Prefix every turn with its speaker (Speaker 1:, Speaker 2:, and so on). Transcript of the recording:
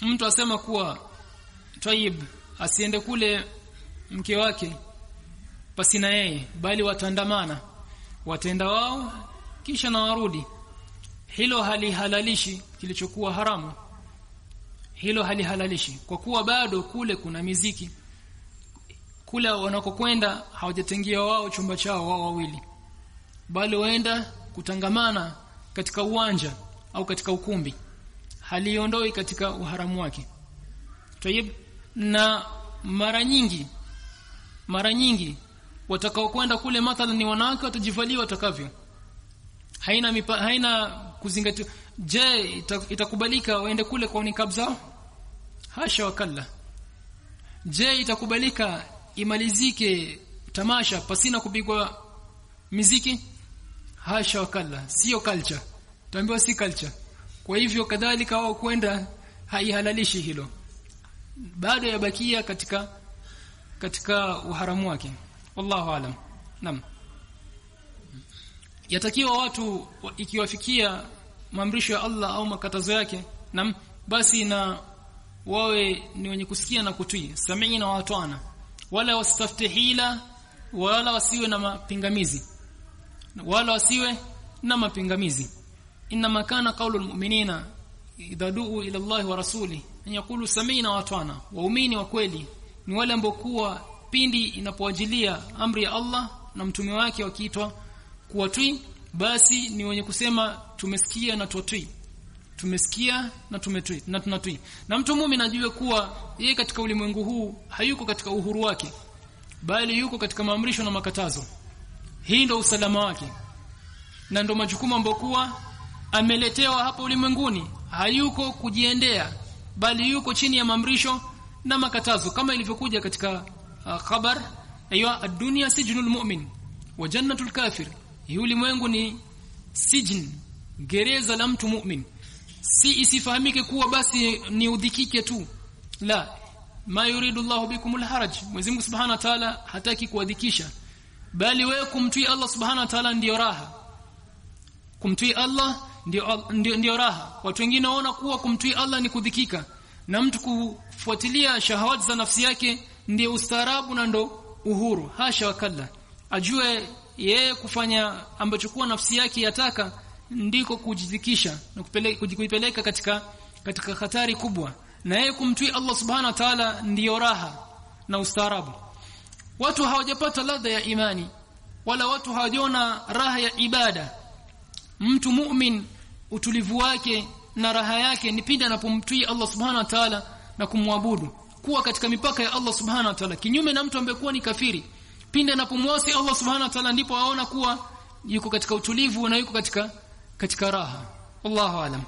Speaker 1: mtu asema kuwa tayib asiende kule mke wake pasina yeye bali watandamana watenda wao kisha na warudi. Hilo halihalalishi kilichokuwa haramu. Hilo halihalalishi kwa kuwa bado kule kuna miziki. Kule wanakokwenda hawajatengia wao chumba chao wao wawili bali waenda kutangamana katika uwanja au katika ukumbi haliondoi katika uharamu wake. Tayib na mara nyingi mara nyingi watakao kwenda kule mathalan ni wanawake watajivalia watakavyo. Haina mipa, haina kuzingatia je itakubalika waende kule kwa nikab zao? Hasha wakalla. Je itakubalika imalizike tamasha pasina kupigwa miziki? Hasha wakalla. Sio culture. Tuambiwa si culture kwa hivyo kadhalika wao kwenda haihalalishi hilo. Bado yabakia katika katika uharamu wake. Wallahu alam. Nam yatakiwa watu ikiwafikia maamrisho ya Allah au makatazo yake nam basi na wawe ni wenye kusikia na kutii samii na watwana. Wala wasitafute hila wala wasiwe na mapingamizi. Wala wasiwe na mapingamizi inma kana قول المؤمنين idha du'u ila Allah wa rasuli an yaqulu sami'na wa ata'na waumini wa kweli. Ni wale ambao kuwa pindi inapowajilia amri ya Allah na mtume wake wakiitwa kuwatii basi ni wenye kusema tumesikia na tutii tumesikia na tumetii na tunatii na mtu muumini ajue kuwa yeye katika ulimwengu huu hayuko katika uhuru wake bali yuko katika maamrisho na makatazo. Hii ndio usalama wake. Na ndio majukumu ambayo kuwa ameletewa hapa ulimwenguni hayuko kujiendea bali yuko chini ya mamrisho na makatazo kama ilivyokuja katika uh, khabar aywa ad-dunya sijnul mu'min wa jannatul kafir. Hii ulimwengu ni sijn gereza la mtu mu'min. Si isifahamike kuwa basi ni udhikike tu. La ma yuridu Allahu bikumul haraj Mwenyezi Mungu Subhanahu wa Ta'ala hataki kuadhikisha bali wewe kumtii Allah Subhanahu wa Ta'ala ndio raha. Kumtii Allah ndio, ndio, ndio raha. Watu wengine waona kuwa kumtii Allah ni kudhikika. Na mtu kufuatilia shahawati za nafsi yake ndio ustaarabu na ndo uhuru. Hasha wakalla ajue yeye kufanya ambacho kuwa nafsi yake yataka ndiko kujidhikisha na kujipeleka katika katika hatari kubwa. Na yeye kumtii Allah subhanahu wa ta'ala ndiyo raha na ustaarabu. Watu hawajapata ladha ya imani. Wala watu hawajiona raha ya ibada mtu mu'min utulivu wake na raha yake ni pindi anapomtii Allah subhanahu wa ta'ala na kumwabudu. Kuwa katika mipaka ya Allah subhanahu wa ta'ala. Kinyume na mtu ambaye kuwa ni kafiri. Pindi anapomwasi Allah subhanahu wa ta'ala ndipo aona kuwa yuko katika utulivu na yuko katika katika raha. Wallahu alam